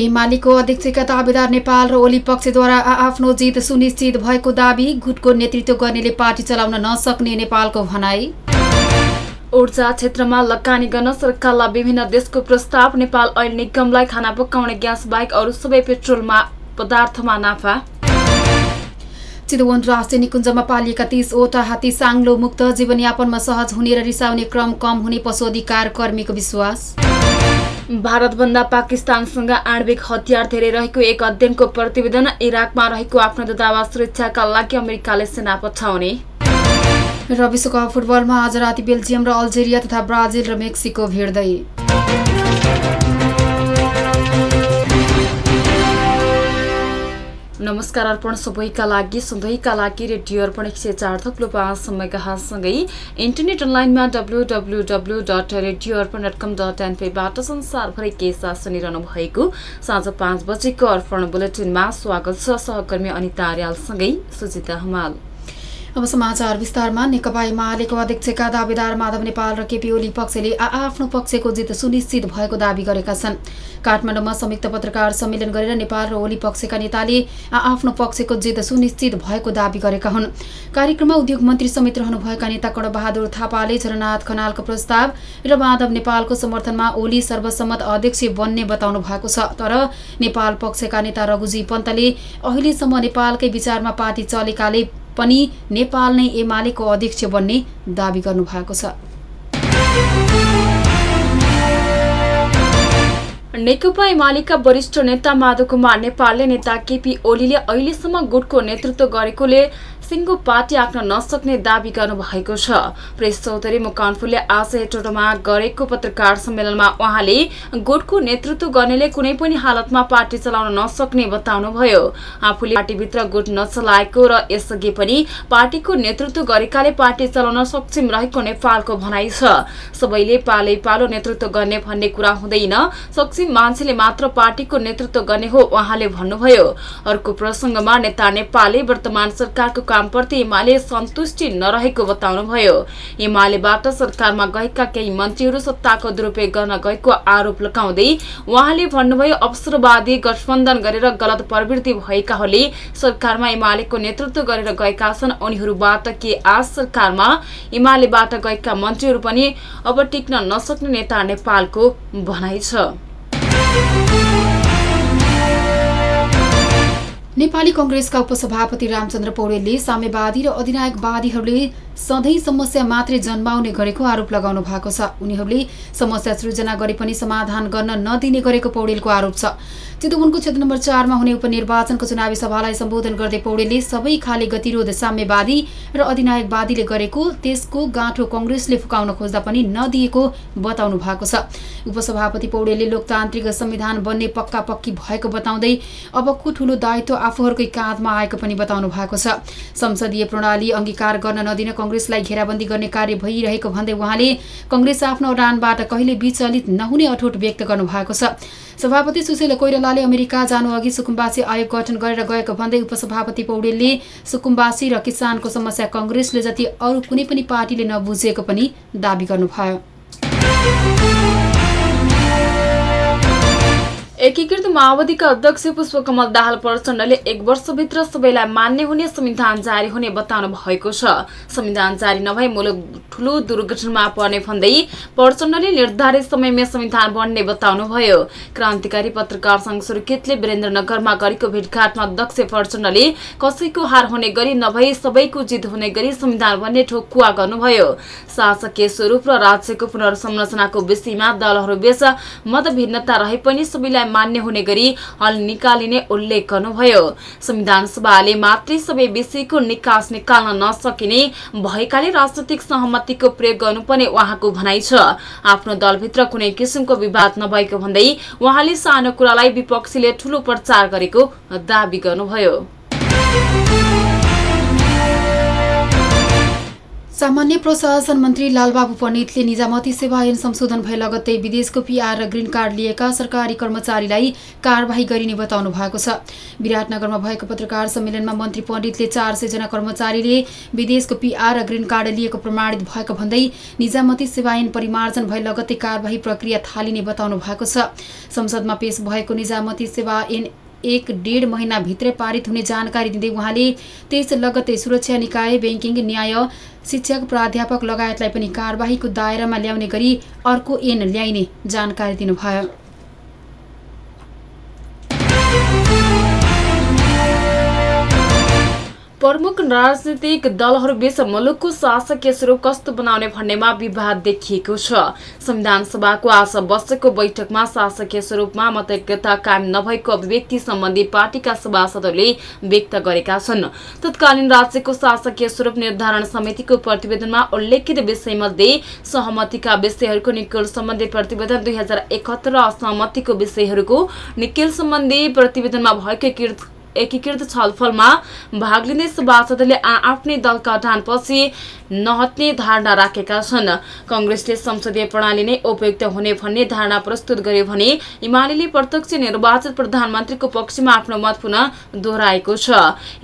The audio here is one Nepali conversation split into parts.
एमालेको अध्यक्षका दावेदार नेपाल र ओली पक्षद्वारा आफ्नो जित सुनिश्चित भएको दावी गुटको नेतृत्व गर्नेले पार्टी चलाउन नसक्ने नेपालको भनाई। ऊर्जा क्षेत्रमा लगानी गर्न सरकारलाई विभिन्न देशको प्रस्ताव नेपाल ऐल निगमलाई खाना पकाउने ग्यास बाहेक अरू सबै पेट्रोलमा पदार्थमा नाफा। चितवन राष्ट्रिय निकुञ्जमा पालिएका तीसवटा हात्ती साङ्लो मुक्त जीवनयापनमा सहज हुने र रिसाउने क्रम कम हुने पशु अधिकार कर्मीको विश्वास। भारतभन्दा पाकिस्तानसँग आणविक हतियार धेरै रहेको एक अध्ययनको प्रतिवेदन इराकमा रहेको आफ्नो दूतावास सुरक्षाका लागि अमेरिकाले सेना पठाउने र विश्वकप फुटबलमा आज राति बेल्जियम र अल्जेरिया तथा ब्राजिल र मेक्सिको भिड्दै नमस्कार अर्पण सबैका लागि सधैँका लागि रेडियो अर्पण एक सय चार थप्लो पाँच समयकासँगै इन्टरनेट अनलाइनमा W W W dot radio Arpan dot com dot एनपेबाट संसारभरि के साथ सुनिरहनु भएको साँझ पाँच बजेको अर्पण बुलेटिनमा स्वागत छ सहकर्मी अनिता आर्यालसँगै सुजिता हमाल। अब समाचार विस्तारमा नेकपा एमालेको अध्यक्षका दावेदार माधव नेपाल र केपी ओली पक्षले आफ्नो पक्षको जित सुनिश्चित भएको दावी गरेका छन्। काठमाडौँमा संयुक्त पत्रकार सम्मेलन गरेर नेपाल र ओली पक्षका नेताले आफ्नो पक्षको जित सुनिश्चित भएको दावी गरेका हुन्। कार्यक्रममा उद्योग मन्त्री समेत रहनुभएका नेता कणबहादुर थापाले झरनाथ खनालको प्रस्ताव र माधव नेपालको समर्थनमा ओली सर्वसम्मत अध्यक्ष बन्ने बताउनु भएको छ। तर नेपाल पक्षका नेता रघुजी पन्तले अहिलेसम्म नेपालकै विचारमा पार्टी चलेकाले पनि नेपाल नै एमालेको अध्यक्ष बन्ने दावी गर्नुभएको छ। नेकपा एमालेका वरिष्ठ नेता माधव कुमार नेपालले नेता केपी ओलीले अहिलेसम्म गुटको नेतृत्व गरेकोले सिङ्गो पार्टी आँक्न नसक्ने दावी गर्नुभएको छ। प्रेस चौधरी मुकानपुरले आज हेटोटोमा गरेको पत्रकार सम्मेलनमा उहाँले गुटको नेतृत्व गर्नेले कुनै पनि हालतमा पार्टी चलाउन नसक्ने बताउनुभयो। आफूले पार्टीभित्र गुट नचलाएको र यसअघि पनि पार्टीको नेतृत्व गरेकाले पार्टी चलाउन सक्षम रहेको नेपालको भनाइ छ। सबैले पालै पालो नेतृत्व गर्ने भन्ने कुरा हुँदैन। सक्षम मान्छेले मात्र पार्टीको नेतृत्व गर्ने हो उहाँले भन्नुभयो। अर्को प्रसंगमा नेता नेपालले वर्तमान सरकारको कामप्रति एमाले सन्तुष्टि नरहेको बताउनुभयो। एमालेबाट सरकारमा गएका केही मन्त्रीहरू सत्ताको दुरूपयोग गर्न गएको आरोप लगाउँदै उहाँले भन्नुभयो अवसरवादी गठबन्धन गरेर गलत प्रवृत्ति भएकाहरूले सरकारमा एमालेको नेतृत्व गरेर गएका छन्। उनीहरूबाट के आज सरकारमा एमालेबाट गएका मन्त्रीहरू पनि अब टिक्न नसक्ने नेता नेपालको भनाइ छ। नेपाली कंग्रेसका उपसभापति रामचन्द्र पौडेलले साम्यवादी र अधिनायकवादीहरूले सधैँ समस्या मात्रै जन्माउने गरेको आरोप लगाउनु भएको छ। उनीहरूले समस्या सृजना गरे पनि समाधान गर्न नदिने गरेको पौडेलको आरोप छ। चितुवनको क्षेत्र नम्बर चारमा हुने उपनिर्वाचनको चुनावी सभालाई सम्बोधन गर्दै पौडेलले सबै खाले गतिरोध साम्यवादी र अधिनायकवादीले गरेको त्यसको गाँठो कंग्रेसले फुकाउन खोज्दा पनि नदिएको बताउनु भएको छ। उपसभापति पौडेलले लोकतान्त्रिक संविधान बन्ने पक्का पक्की भएको बताउँदै अबको ठूलो दायित्व आफूहरूकै काँधमा आएको पनि बताउनु भएको छ। संसदीय प्रणाली अङ्गीकार गर्न नदिन कंग्रेसलाई घेराबन्दी गर्ने कार्य भइरहेको भन्दै उहाँले कंग्रेस आफ्नो उडानबाट कहिले विचलित नहुने अठोट व्यक्त गर्नुभएको छ। सभापति सुशील कोइरालाले अमेरिका जानु अघि सुकुम्बासी आयोग गठन गरेर गएको भन्दै उपसभापति पौडेलले सुकुम्बासी र किसानको समस्या कंग्रेसले जति अरू कुनै पनि पार्टीले नबुझेको पनि दावी गर्नुभयो। एकीकृत माओवादीका अध्यक्ष पुष्पकमल दाहाल प्रचण्डले एक वर्षभित्र सबैलाई मान्य हुने संविधान जारी हुने बताउनु भएको छ। संविधान जारी नभए मुलुक ठूलो दुर्घटनामा पर्ने भन्दै प्रचण्डले निर्धारित समयमा संविधान बन्ने बताउनुभयो। क्रान्तिकारी पत्रकार संघ सुर्खेतले वीरेन्द्रनगरमा गरेको भेटघाटमा अध्यक्ष प्रचण्डले कसैको हार हुने गरी नभई सबैको जित हुने गरी संविधान बन्ने ठोकुवा गर्नुभयो। शासकीय स्वरूप र राज्यको पुनर्संरचनाको विषयमा दलहरूबीच मतभिन्नता रहे पनि सबैलाई मान्य हुने गरी हल निकालिने उल्लेख गर्नुभयो। संविधान सभाले मात्रै सबै विषयको निकास निकाल्न नसकिने भएकाले राजनैतिक सहमतिको प्रयोग गर्नुपर्ने उहाँको भनाइ छ। आफ्नो दलभित्र कुनै किसिमको विवाद नभएको भन्दै उहाँले सानो कुरालाई विपक्षीले ठूलो प्रचार गरेको दावी गर्नुभयो। सामान्य प्रशासन मन्त्री लालबाबु पण्डितले निजामती सेवा ऐन संशोधन भए लगत्तै विदेशको पिआर र ग्रिन कार्ड लिएका सरकारी कर्मचारीलाई कारवाही गरिने बताउनु भएको छ। विराटनगरमा भएको पत्रकार सम्मेलनमा मन्त्री पण्डितले चार सयजना कर्मचारीले विदेशको पिआर र ग्रिन कार्ड लिएको प्रमाणित भएको भन्दै निजामती सेवा ऐन परिमार्जन भए लगत्तै कारवाही प्रक्रिया थालिने बताउनु भएको छ। संसदमा पेश भएको निजामती सेवा ऐन एक डेढ महिनाभित्रै पारित हुने जानकारी दिँदै उहाँले त्यस लगत्तै सुरक्षा निकाय ब्याङ्किङ न्याय शिक्षक प्राध्यापक लगायतलाई पनि कारवाहीको दायरामा ल्याउने गरी अर्को ऐन ल्याइने जानकारी दिनुभयो। प्रमुख राजनीतिक दलहरूबीच मुलुकको शासकीय स्वरूप कस्तो बनाउने भन्नेमा विवाद देखिएको छ। संविधान सभाको आज बसेको बैठकमा शासकीय स्वरूपमा मतैक्यता कायम नभएको अभिव्यक्ति सम्बन्धी पार्टीका सभासदहरूले व्यक्त गरेका छन्। तत्कालीन राज्यको शासकीय स्वरूप निर्धारण समितिको प्रतिवेदनमा उल्लेखित विषयमध्ये सहमतिका विषयहरूको निकेल सम्बन्धी प्रतिवेदन दुई हजार एकहत्तर असहमतिको विषयहरूको निकेल सम्बन्धी प्रतिवेदनमा भएको एकीकृत छलफलमा भाग लिने सभासदले आफ्नै दलका पछि नहट्ने धारणा राखेका छन्। कंग्रेसले संसदीय प्रणाली नै उपयुक्त हुने भन्ने धारणा प्रस्तुत गर्यो भने एमाले प्रत्यक्ष निर्वाचित प्रधानमन्त्रीको पक्षमा आफ्नो मत पुनः दोहोऱ्याएको छ।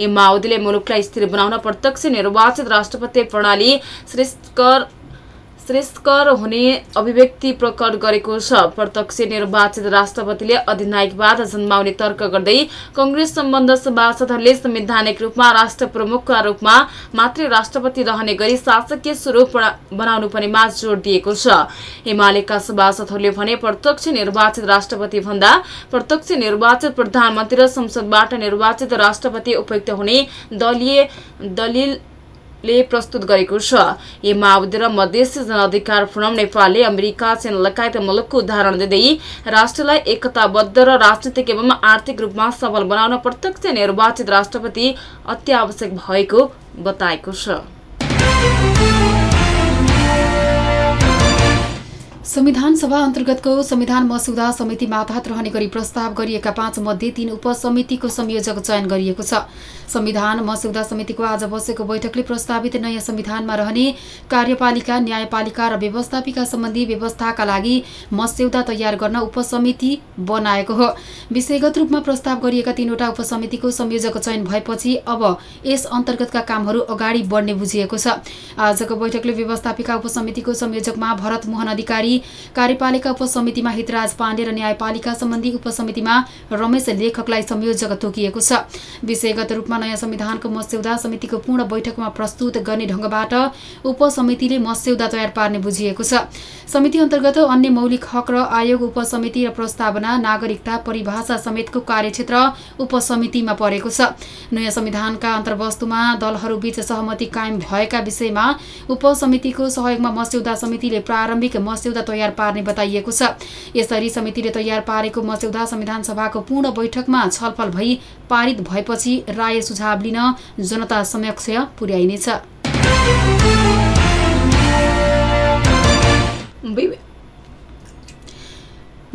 माओवादीले मुलुकलाई स्थिर बनाउन प्रत्यक्ष निर्वाचित राष्ट्रपति प्रणाली श्रेष्ठकर श्रेष्ठकर हुने अभिव्यक्ति प्रकट गरेको छ। प्रत्यक्ष निर्वाचित राष्ट्रपतिले अधिनायकवाद जन्माउने तर्क गर्दै कंग्रेस सम्बन्ध सभासदहरूले संवैधानिक रूपमा राष्ट्र प्रमुखका रूपमा मात्रै राष्ट्रपति रहने गरी शासकीय स्वरूप बनाउनु पर्नेमा जोड़ दिएको छ। एमालेका सभासदहरूले भने प्रत्यक्ष निर्वाचित राष्ट्रपति भन्दा प्रत्यक्ष निर्वाचित प्रधानमन्त्री र संसदबाट निर्वाचित राष्ट्रपति उपयुक्त हुने दलीय दलिल ले प्रस्तुत गरेको छ। ए माओवादी र मधेसी जनअधिकार फोरम नेपालले अमेरिका चीन लगायत मुलुकको उदाहरण दिँदै राष्ट्रलाई एकताबद्ध र राजनीतिक एवं आर्थिक रूपमा सबल बनाउन प्रत्यक्ष निर्वाचित राष्ट्रपति अत्यावश्यक भएको बताएको छ। संविधान सभा अन्तर्गतको संविधान मसुदा समिति मातहत रहने गरी प्रस्ताव गरिएका पाँच मध्ये तीन उपसमितिको संयोजक चयन गरिएको छ। संविधान मसुदा समितिको आज बसेको बैठकले प्रस्तावित नयाँ संविधानमा रहने कार्यपालिका न्यायपालिका र व्यवस्थापिका सम्बन्धी व्यवस्थाका लागि मस्यौदा तयार गर्न उपसमिति बनाएको हो। विषयगत रूपमा प्रस्ताव गरिएका तीनवटा उपसमितिको संयोजक चयन भएपछि अब यस अन्तर्गतका कामहरू अगाडि बढ्ने बुझिएको छ। आजको बैठकले व्यवस्थापिका उपसमितिको संयोजकमा भरत मोहन अधिकारी कार्यपालिका उपसमितिमा हितराज पाण्डे र न्यायपालिका सम्बन्धी उपसमितिमा रमेश लेखकलाई संयोजक तोकिएको छ। विषयगत रूपमा नयाँ संविधानको मस्यौदा समितिको पूर्ण बैठकमा प्रस्तुत गर्ने ढङ्गबाट उपसमितिले मस्यौदा तयार पार्ने बुझिएको छ। समिति अन्तर्गत अन्य मौलिक हक र आयोग उपसमिति र प्रस्तावना नागरिकता परिभाषा समेतको कार्यक्षेत्र उपसमितिमा परेको छ। नयाँ संविधानका अन्तर्वस्तुमा दलहरूबीच सहमति कायम भएका विषयमा उपसमितिको सहयोगमा मस्यौदा समितिले प्रारम्भिक मस्यौदा तयार पार्ने बताइएको छ। यसरी समितिले तयार पारेको मस्यौदा संविधान सभाको पूर्ण बैठकमा छलफल भई पारित भएपछि राय सुझाव लिन जनता समक्ष पुर्याइनेछ।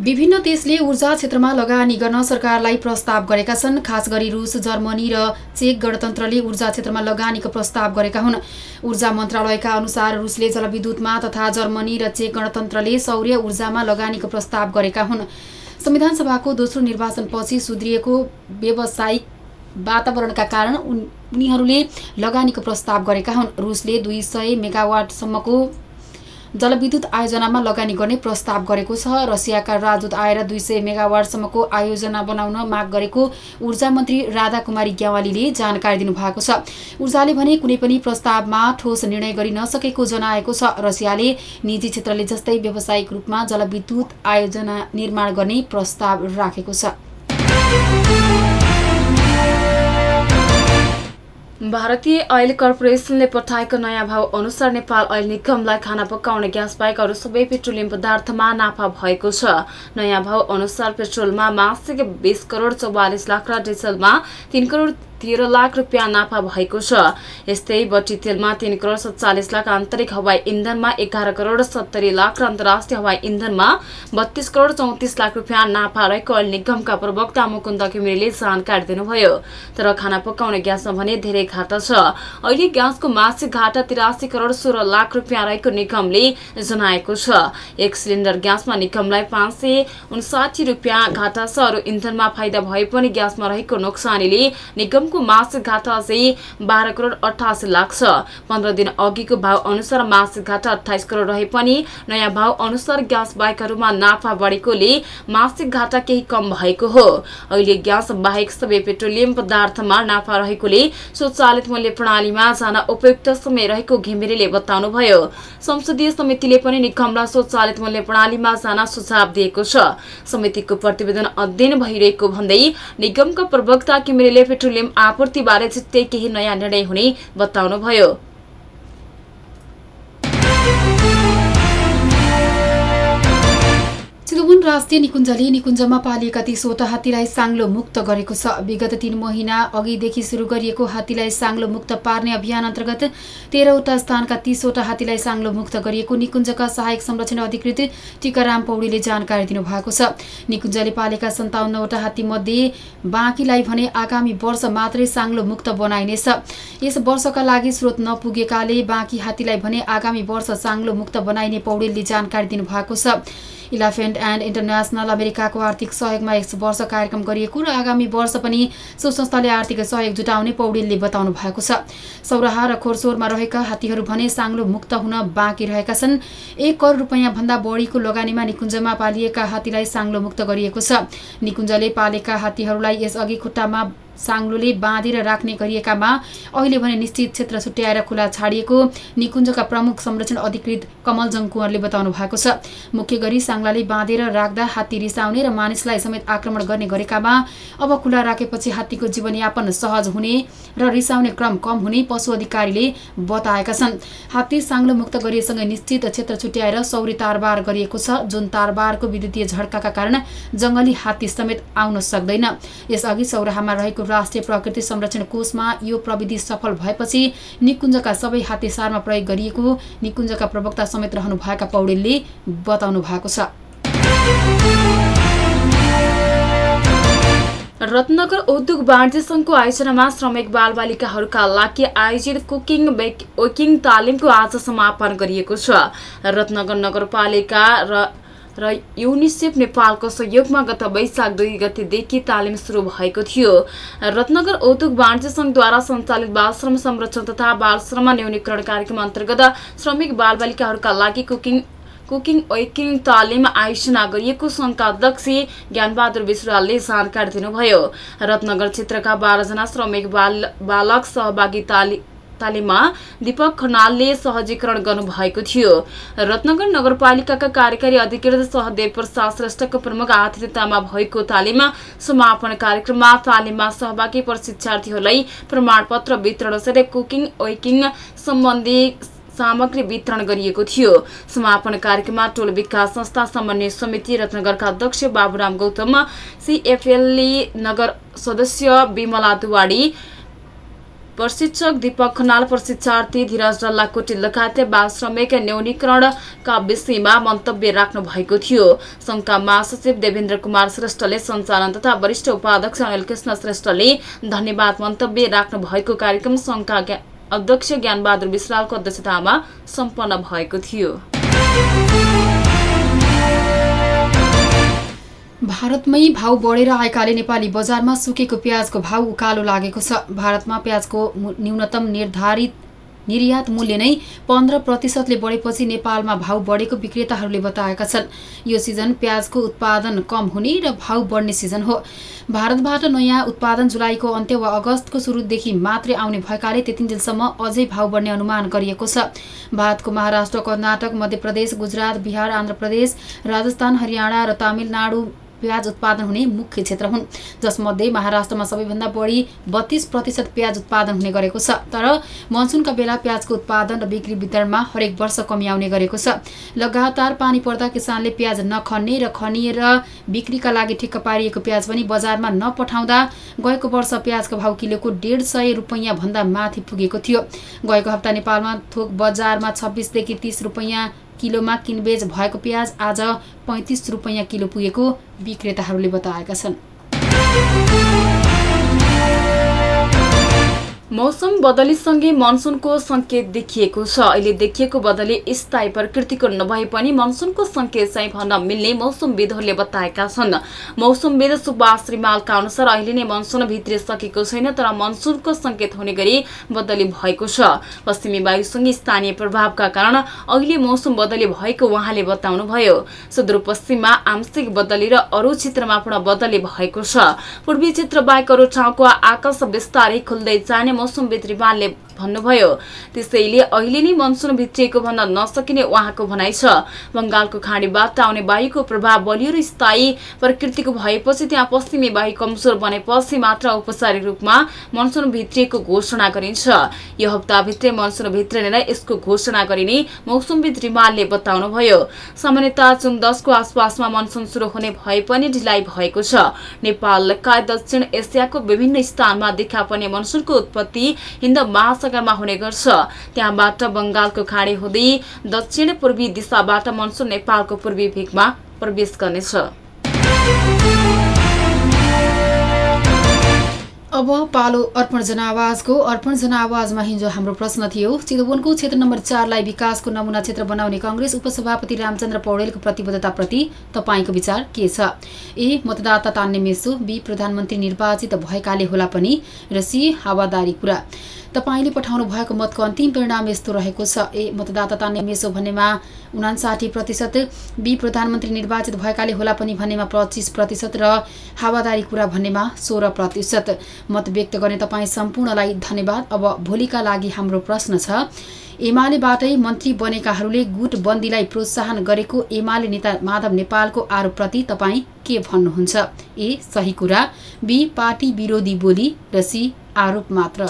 विभिन्न देशले ऊर्जा क्षेत्रमा लगानी गर्न सरकारलाई प्रस्ताव गरेका छन्। खास गरी रुस जर्मनी र चेक गणतन्त्रले ऊर्जा क्षेत्रमा लगानीको प्रस्ताव गरेका हुन्। ऊर्जा मन्त्रालयका अनुसार रुसले जलविद्युतमा तथा जर्मनी र चेक गणतन्त्रले सौर्य ऊर्जामा लगानीको प्रस्ताव गरेका हुन्। संविधान सभाको दोस्रो निर्वाचनपछि सुध्रिएको व्यावसायिक वातावरणका कारण उनीहरूले लगानीको प्रस्ताव गरेका हुन्। रुसले दुई सय मेगावाटसम्मको जलविद्युत आयोजनामा लगानी गर्ने प्रस्ताव गरेको छ। रसियाका राजदूत आएर दुई सय मेगावाटसम्मको आयोजना बनाउन माग गरेको ऊर्जा मन्त्री राधा कुमारी ग्यावालीले जानकारी दिनुभएको छ। ऊर्जाले भने कुनै पनि प्रस्तावमा ठोस निर्णय गरि नसकेको जनाएको छ। रसियाले निजी क्षेत्रले जस्तै व्यावसायिक रूपमा जलविद्युत आयोजना निर्माण गर्ने प्रस्ताव राखेको छ। भारतीय ऐल कर्पोरेसनले पठाएको नयाँ भाव अनुसार नेपाल ऐल निगमलाई खाना पकाउने ग्यास बाहेक अरू सबै पेट्रोलियम पदार्थमा नाफा भएको छ। नयाँ भाव अनुसार पेट्रोलमा मासिक बिस करोड चौवालिस लाख र डिजलमा तीन करोड तेह्र लाख रुपियाँ नाफा भएको छ। यस्तै बट्टी तेलमा तीन करोड सत्तालिस लाख आन्तरिक हवाई इन्धनमा एघार करोड सत्तरी लाख र अन्तर्राष्ट्रिय हवाई इन्धनमा बत्तीस करोड चौतिस लाख रुपियाँ नाफा रहेको ऐल निगमका प्रवक्ता मुकुन्द घिमिरेले जानकारी दिनुभयो। तर खाना पकाउने ग्यासमा भने धेरै घाटा छ। अहिले ग्यासको मासिक घाटा तिरासी करोड सोह्र लाख रुपियाँ रहेको निगमले जनाएको छ। एक सिलिन्डर ग्यासमा निगमलाई पाँच सय उन्साठी रुपियाँ घाटा छ। अरू इन्धनमा फाइदा भए पनि ग्यासमा रहेको नोक्सानीले निगमको मासिक घाटा अझै बाह्र करोड अठासी लाख छ। पन्ध्र दिन अघिको भाव अनुसार मासिक घाटा अठाइस करोड रहे पनि नयाँ भाव अनुसार ग्यास बाहेकहरूमा नाफा बढेकोले मासिक घाटा केही कम भएको हो। अहिले ग्यास बाहेक सबै पेट्रोलियम पदार्थमा नाफा रहेकोले स्वचालित मूल्य प्रणालीमा जान उपयुक्त समय रहेको घिमिरेले बताउनुभयो। संसदीय समितिले पनि निगमलाई स्वचालित मूल्य प्रणालीमा जान सुझाव दिएको छ। समितिको प्रतिवेदन अध्ययन भइरहेको भन्दै निगमका प्रवक्ता घिमिरेले पेट्रोलियम आपूर्तिबारे छिट्टै केही नयाँ निर्णय हुने बताउनुभयो। चितवन राष्ट्रिय निकुञ्जले निकुञ्जमा पालिएका तीसवटा हात्तीलाई साङ्लो मुक्त गरेको छ। विगत तीन महिना अघिदेखि सुरु गरिएको हात्तीलाई साङ्लो मुक्त पार्ने अभियान अन्तर्गत तेह्रवटा स्थानका तीसवटा हात्तीलाई साङ्लो मुक्त गरिएको निकुञ्जका सहायक संरक्षण अधिकृत टीकाराम पौडीले जानकारी दिनुभएको छ। निकुञ्जले पालेका सन्ताउन्नवटा हात्तीमध्ये बाँकीलाई भने आगामी वर्ष मात्रै साङ्लो मुक्त बनाइनेछ। यस वर्षका लागि स्रोत नपुगेकाले बाँकी हात्तीलाई भने आगामी वर्ष साङ्लो मुक्त बनाइने पौडेलले जानकारी दिनुभएको छ। इलाफेन्ट एन्ड इन्टरनेसनल अमेरिकाको आर्थिक सहयोगमा यस वर्ष कार्यक्रम गरिएको र आगामी वर्ष पनि सो संस्थाले आर्थिक सहयोग जुटाउने पौडेलले बताउनु भएको छ। सौराहा र खोरसोरमा रहेका हात्तीहरू भने साङ्लो मुक्त हुन बाँकी रहेका छन्। एक करोड रुपियाँ भन्दा बढीको लगानीमा निकुञ्जमा पालिएका हात्तीलाई साङ्लो मुक्त गरिएको छ। निकुञ्जले पालेका हात्तीहरूलाई यसअघि खुट्टामा साङ्लोले बाँधेर राख्ने गरिएकामा अहिले भने निश्चित क्षेत्र छुट्याएर खुला छाडिएको निकुञ्जका प्रमुख संरक्षण अधिकृत कमलजङ कुँवरले बताउनु भएको छ। मुख्य गरी साङ्लाले बाँधेर राख्दा हात्ती रिसाउने र मानिसलाई समेत आक्रमण गर्ने गरेकामा अब खुला राखेपछि हात्तीको जीवनयापन सहज हुने र रिसाउने क्रम कम हुने पशु अधिकारीले बताएका छन्। हात्ती साङ्लो मुक्त गरिएसँगै निश्चित क्षेत्र छुट्याएर सौरी तारबार गरिएको छ जुन तारबारको विद्युतीय झड्काका कारण जङ्गली हात्ती समेत आउन सक्दैन। यसअघि सौराहामा रहेको राष्ट्रिय प्रकृति संरक्षण कोषमा यो प्रविधि सफल भएपछि निकुञ्जका सबै हात्तीसारमा प्रयोग गरिएको निकुञ्जका प्रवक्ता समेत रहनुभएका पौडेलले बताउनु भएको छ। रत्नगर उद्योग वाणिज्य सङ्घको आयोजनामा श्रमिक बालबालिकाहरूका लागि आयोजित कुकिङ वेकिङ तालिमको आज समापन गरिएको छ। रत्नगर नगरपालिका र र युनिसेफ नेपालको सहयोगमा गत वैशाख दुई गतिदेखि तालिम सुरु भएको थियो। रत्नगर उद्योग वाणिज्य संघद्वारा सञ्चालित बाल श्रम संरक्षण तथा बाल श्रम न्यूनीकरण कार्यक्रम अन्तर्गत श्रमिक बालबालिकाहरूका लागि कुकिङ कुकिङ वेकिङ तालिम आयोजना गरिएको संघका अध्यक्ष ज्ञानबहादुर विश्रालले जानकारी दिनुभयो। रत्नगर क्षेत्रका बाह्रजना श्रमिक बाल बालक सहभागी तालिम तालिममा दीपक खनालले सहजीकरण गर्नुभएको थियो। रत्नगर नगरपालिकाका कार्यकारी अधिकृत सहदेव प्रसाद श्रेष्ठको प्रमुख आतिथ्यतामा भएको तालिम समापन कार्यक्रममा तालिममा सहभागी प्रशिक्षार्थीहरूलाई प्रमाणपत्र वितरण सहित कुकिङ वेकिङ सम्बन्धी सामग्री वितरण गरिएको थियो। समापन कार्यक्रममा टोल विकास संस्था समन्वय समिति रत्नगरका अध्यक्ष बाबुराम गौतम सिएफएलई नगर सदस्य विमला दुवाडी प्रशिक्षक दीपक खनाल प्रशिक्षार्थी धीरज डल्लाकोटी लगायत बाल श्रमिक न्यूनीकरणका विषयमा मन्तव्य राख्नु भएको थियो। संघका महासचिव देवेन्द्र कुमार श्रेष्ठले सञ्चालन तथा वरिष्ठ उपाध्यक्ष अनिल कृष्ण श्रेष्ठले धन्यवाद मन्तव्य राख्नु भएको कार्यक्रम संघका अध्यक्ष ज्ञानबहादुर विश्रालको अध्यक्षतामा सम्पन्न भएको थियो। भारतमै भाउ बढेर आएकाले नेपाली बजारमा सुकेको प्याजको भाउ उकालो लागेको छ। भारतमा प्याजको न्यूनतम निर्धारित निर्यात मूल्य नै पन्ध्र प्रतिशतले बढेपछि नेपालमा भाउ बढेको विक्रेताहरूले बताएका छन्। यो सिजन प्याजको उत्पादन कम हुने र भाउ बढ्ने सिजन हो। भारतबाट नयाँ उत्पादन जुलाईको अन्त्य वा अगस्तको सुरुदेखि मात्रै आउने भएकाले त्यतिन्जेलसम्म अझै भाउ बढ्ने अनुमान गरिएको छ। भारतको महाराष्ट्र कर्नाटक मध्य प्रदेश गुजरात बिहार आन्ध्र प्रदेश राजस्थान हरियाणा र तामिलनाडु प्याज उत्पादन हुने मुख्य क्षेत्र हुन्। जसमध्ये महाराष्ट्रमा सबैभन्दा बढी बत्तीस प्रतिशत प्याज उत्पादन हुने गरेको छ। तर मनसुनका बेला प्याजको उत्पादन र बिक्री वितरणमा हरेक वर्ष कमी आउने गरेको छ। लगातार पानी पर्दा किसानले प्याज नखन्ने र खनिएर बिक्रीका लागि ठिक्क पारिएको प्याज पनि बजारमा नपठाउँदा गएको वर्ष प्याजको भाउ किलोको डेढ सय रुपियाँ भन्दा माथि पुगेको थियो। गएको हप्ता नेपालमा थोक बजारमा छब्बिसदेखि तिस रुपियाँ किलोमा किनबेच भएको प्याज आज पैँतिस रुपियाँ किलो पुगेको विक्रेताहरूले बताएका छन्। मौसम बदलीसँगै मनसुनको सङ्केत देखिएको छ। अहिले देखिएको बदली स्थायी प्रकृतिको नभए पनि मनसुनको सङ्केत चाहिँ भन्न मिल्ने मौसमविदहरूले बताएका छन्। मौसमविद सुभाष रिमालका अनुसार अहिले नै मनसुन भित्रिसकेको छैन तर मनसुनको सङ्केत हुने गरी बदली भएको छ। पश्चिमी वायुसँगै स्थानीय प्रभावका कारण अहिले मौसम बदली भएको उहाँले बताउनुभयो। सुदूरपश्चिममा आंशिक बदली र अरू क्षेत्रमा पूर्ण बदली भएको छ। पूर्वी क्षेत्र बाहेक अरू ठाउँको आकाश विस्तारै खुल्दै जाने मौसमविद रिमालले भन्नुभयो। त्यसैले अहिले नै मनसुन भित्रिएको भन्न नसकिने उहाँको भनाइ छ। बंगालको खाँडीबाट आउने वायुको प्रभाव बलियो र स्थायी प्रकृतिको भएपछि त्यहाँ पश्चिमी वायु कमजोर बनेपछि मात्र औपचारिक रूपमा मनसुन भित्रिएको घोषणा गरिन्छ। यो हप्ताभित्रै मनसुन भित्रिने नै यसको घोषणा गरिने मौसमविद रिमालले बताउनुभयो। सामान्यतः जुन दसको आसपासमा मनसुन शुरू हुने भए पनि ढिलाइ भएको छ। नेपाल लगायत दक्षिण एसियाको विभिन्न स्थानमा देखा पर्ने मनसुनको उत्पत्ति हिन्द महासागर उपसागरमा हुने गर्छ। त्यहाँबाट बंगालको खाडी हुँदै दक्षिण पूर्वी दिशाबाट मनसुन नेपालको पूर्वी भेगमा प्रवेश गर्नेछ। अब पालो अर्पण जनावाजको अर्पण जनावाजमा हिजो हाम्रो प्रश्न थियो। चितवनको क्षेत्र नम्बर चारलाई विकासको नमुना क्षेत्र बनाउने कंग्रेस उपसभापति रामचन्द्र पौडेलको प्रतिबद्धताप्रति तपाईँको विचार के छ? ए मतदाता तान्ने मेसो बी प्रधानमन्त्री निर्वाचित भएकाले होला पनि र सी हावादारी कुरा। तपाईँले पठाउनु भएको मतको अन्तिम परिणाम यस्तो रहेको छ। ए मतदाता तान्ने मेसो भन्नेमा उनासाठी प्रतिशत बी प्रधानमन्त्री निर्वाचित भएकाले होला पनि भन्नेमा पच्चिस प्रतिशत र हावादारी कुरा भन्नेमा सोह्र प्रतिशत। मत व्यक्त गर्ने तपाईँ सम्पूर्णलाई धन्यवाद। अब भोलिका लागि हाम्रो प्रश्न छ एमालेबाटै मन्त्री बनेकाहरूले गुटबन्दीलाई प्रोत्साहन गरेको एमाले नेता माधव नेपालको आरोपप्रति तपाईँ के भन्नुहुन्छ? ए सही कुरा। बी पार्टी विरोधी बोली र सी आरोप मात्र।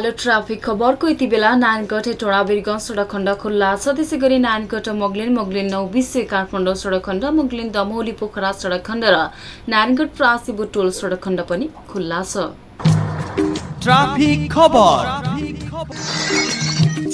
पालो ट्राफिक खबरको यति बेला नानगढ टोडा बिरगञ्ज सडक खण्ड खुल्ला। छ त्यसै गरी नानगढ मोगलिन मोगलिन नौ बिसे काठमाडौँ सडक खण्ड मोगलिन दमौली पोखरा सडक खण्ड र नारायणगढ प्रासी बुटोल सडक खण्ड पनि खुल्ला छ।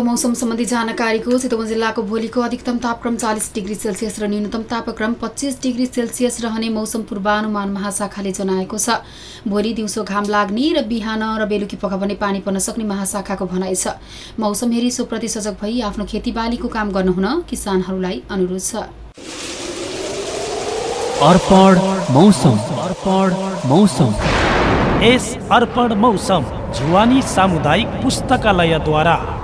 पालो मौसम सम्बन्धी जानकारीको चितवन जिल्लाको भोलिको अधिकतम तापक्रम चालिस डिग्री सेल्सियस र न्यूनतम तापक्रम पच्चिस डिग्री सेल्सियस रहने मौसम पूर्वानुमान महाशाखाले जनाएको छ। भोलि दिउँसो घाम लाग्ने र बिहान र बेलुकी पख भने पानी पर्न सक्ने महाशाखाको भनाइ छ। मौसम हेरी सोप्रति सजग भई आफ्नो खेतीबालीको काम गर्नुहुन किसानहरूलाई अनुरोध छ। मौसम। सामुदायिक पुस्तकालयद्वारा।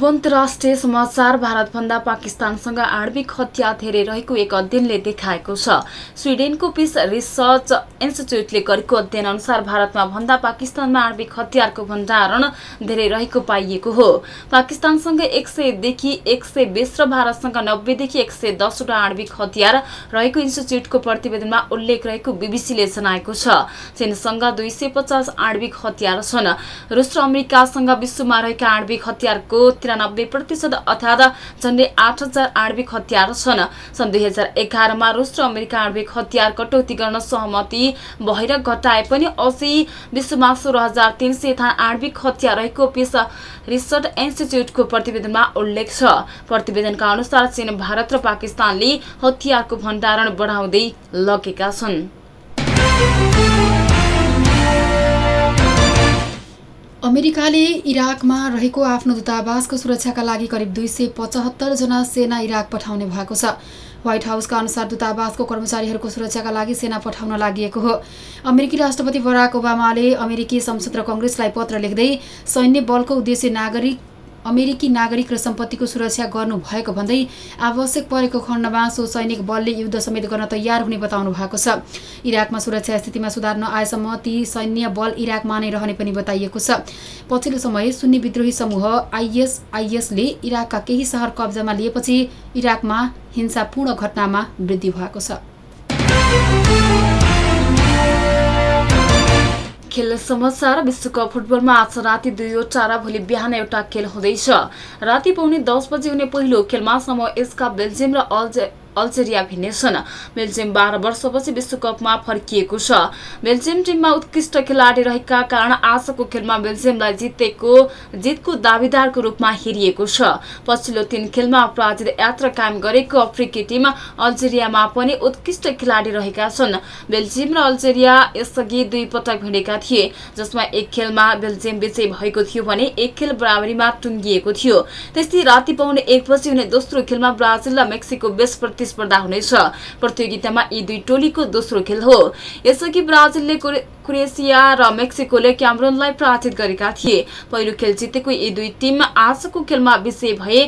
अब अन्तर्राष्ट्रिय समाचार भारतभन्दा पाकिस्तानसँग आणविक हतियार धेरै रहेको एक अध्ययनले देखाएको छ। स्विडेनको पिस रिसर्च इन्स्टिच्युटले गरेको अध्ययन अनुसार भारतमा भन्दा पाकिस्तानमा आणविक हतियारको भण्डारण धेरै रहेको पाइएको हो। पाकिस्तानसँग एक सयदेखि एक सय बिस र भारतसँग नब्बेदेखि एक सय दसवटा आणविक हतियार रहेको इन्स्टिच्युटको प्रतिवेदनमा उल्लेख रहेको बीबीसीले जनाएको छ। चीनसँग दुई सय पचास आणविक हतियार छन्। रुस र अमेरिकासँग विश्वमा रहेका आणविक हतियारको तिरानब्बे प्रतिशत अर्थात् झन्डै आठ हजार आणविक हतियार छन् सन् दुई हजार एघारमा रुस र अमेरिका आणविक हतियार कटौती गर्न सहमति भएर घटाए पनि अझै विश्वमा सोह्र हजार तीन सय आणविक हतियार रहेको पिस रिसर्च इन्स्टिच्युटको प्रतिवेदनमा उल्लेख छ प्रतिवेदनका अनुसार चीन भारत र पाकिस्तानले हतियारको भण्डारण बढाउँदै लगेका छन् अमेरिकाले इराकमा रहेको आफ्नो दूतावासको सुरक्षाका लागि करिब दुई सय पचहत्तरजना सेना इराक पठाउने भएको छ। व्हाइट हाउसका अनुसार दूतावासको कर्मचारीहरूको सुरक्षाका लागि सेना पठाउन लागि हो। अमेरिकी राष्ट्रपति बराक ओबामाले अमेरिकी संसद र कङ्ग्रेसलाई पत्र लेख्दै सैन्य बलको उद्देश्य नागरिक अमेरिकी नागरिक र सम्पत्तिको सुरक्षा गर्नु भएको भन्दै आवश्यक परेको खण्डमा सो सैनिक बलले युद्ध समेत गर्न तयार हुने बताउनु भएको छ। इराकमा सुरक्षा स्थितिमा सुधार नआएसम्म ती सैन्य बल इराकमा नै रहने पनि बताइएको छ। पछिल्लो समय सुन्नी विद्रोही समूह आइएसआइएसले इराकका केही सहर कब्जामा लिएपछि इराकमा हिंसापूर्ण घटनामा वृद्धि भएको छ। खेल समाचार विश्वकप फुटबलमा आज राति दुईवटा र भोलि बिहान एउटा खेल हुँदैछ। राति पाउने दस बजे हुने पहिलो खेलमा समूह यसका बेल्जियम र अल्जे अल्जेरिया भिन्नेछन् बेल्जियम बाह्र वर्षपछि विश्वकपमा फर्किएको छ। बेल्जियम टिममा उत्कृष्ट खेलाडी रहेका कारण आजको खेलमा बेल्जियमलाई जितेको जितको दावेदारको रूपमा हेरिएको छ। पछिल्लो तीन खेलमा अपराजित यात्रा कायम गरेको अफ्रिकी टिम अल्जेरियामा पनि उत्कृष्ट खेलाडी रहेका छन्। बेल्जियम र अल्जेरिया यसअघि दुई पटक भिडेका थिए जसमा एक खेलमा बेल्जियम विजय भएको थियो भने एक खेल बराबरीमा टुङ्गिएको थियो। त्यस्तै राति पाउने एक बजी हुने दोस्रो खेलमा ब्राजिल र मेक्सिको बेस प्रतिस्पर्धा हुनेछ। प्रतियोगितामा यी दुई टोलीको दोस्रो खेल हो। यसअघि ब्राजिलले क्रोएसिया र मेक्सिकोले क्यामरोनलाई पराजित गरेका थिए। पहिलो खेल जितेको यी दुई टिम आजको खेलमा विजय भए।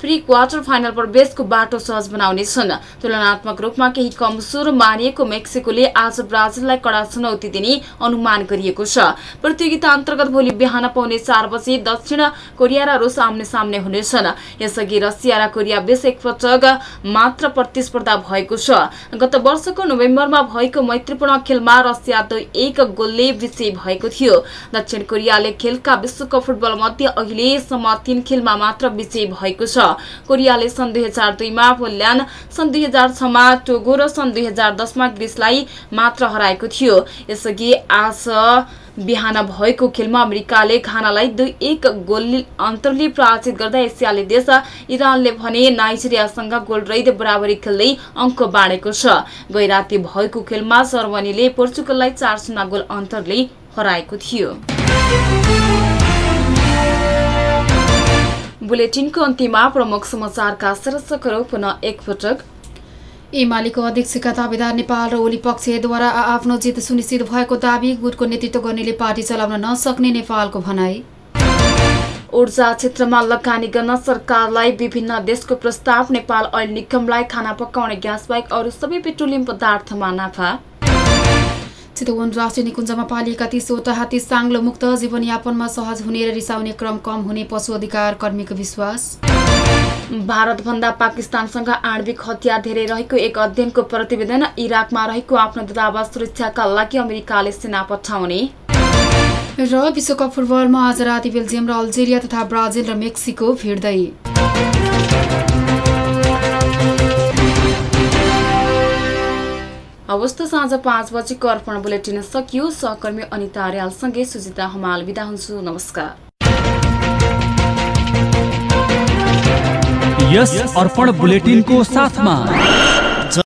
प्री क्वार्टर फाइनल प्रवेशको बाटो सहज बनाउनेछन् तुलनात्मक रूपमा केही कमजोर मानिएको मेक्सिकोले आज ब्राजिललाई कडा चुनौती दिने अनुमान गरिएको छ। प्रतियोगिता अन्तर्गत भोलि बिहान पाउने चार बजे दक्षिण कोरिया र रुस आम्ने सामने हुनेछन्। यसअघि रसिया र कोरिया बीच एकपटक मात्र प्रतिस्पर्धा भएको छ। गत वर्षको नोभेम्बरमा भएको मैत्रीपूर्ण खेलमा रसिया एक गोलले विजयी भएको थियो। दक्षिण कोरियाले खेलका विश्वकप फुटबल मध्ये अहिलेसम्म तीन खेलमा मात्र विजयी भएको छ। कोरियाले सन् दुई हजार दुईमा पोल्यान्ड सन् दुई हजार छमा टोगो र सन् दुई हजार दसमा ग्रिसलाई मात्र हराएको थियो। यसअघि आज बिहान भएको खेलमा अमेरिकाले घानालाई दुई एक गोल अन्तरले पराजित गर्दा एसियाली देश इरानले भने नाइजेरियासँग गोल रहित बराबरी खेल्दै अङ्क बाँडेको छ। गैराती भएको खेलमा जर्मनीले पोर्चुगललाई चार सुना गोल अन्तरले हराएको थियो। बुलेटिनको अन्तिममा प्रमुख समाचारका शीर्षकहरू पुनः एकपटक। एमालेको अध्यक्षका दावेदार नेपाल र ओली पक्षद्वारा आफ्नो जित सुनिश्चित भएको दावी गुटको नेतृत्व गर्नेले पार्टी चलाउन नसक्ने नेपालको भनाई। ऊर्जा क्षेत्रमा लगानी गर्न सरकारलाई विभिन्न देशको प्रस्ताव नेपाल ऐल निगमलाई खाना पकाउने ग्यास बाहेक अरू सबै पेट्रोलियम पदार्थमा नाफा। चितवन राष्ट्रिय निकुञ्जमा पालिएका तीसवटा हात्ती साङ्लो मुक्त जीवनयापनमा सहज हुने र रिसाउने क्रम कम हुने पशु अधिकार कर्मीको विश्वास। भारतभन्दा पाकिस्तानसँग आणविक हतियार धेरै रहेको एक अध्ययनको प्रतिवेदन इराकमा रहेको आफ्नो दूतावास सुरक्षाका लागि अमेरिकाले सेना पठाउने। र विश्वकप फुटबलमा आज राति बेल्जियम र अल्जेरिया तथा ब्राजिल र मेक्सिको भिड्दै। अवस्था साँझ पाँच बजेको अर्पण बुलेटिन सकियो। सहकर्मी अनिता अर्यालसँगै सुजिता हमाल बिदा हुन्छु। नमस्कार। यस अर्पण बुलेटिनको साथमा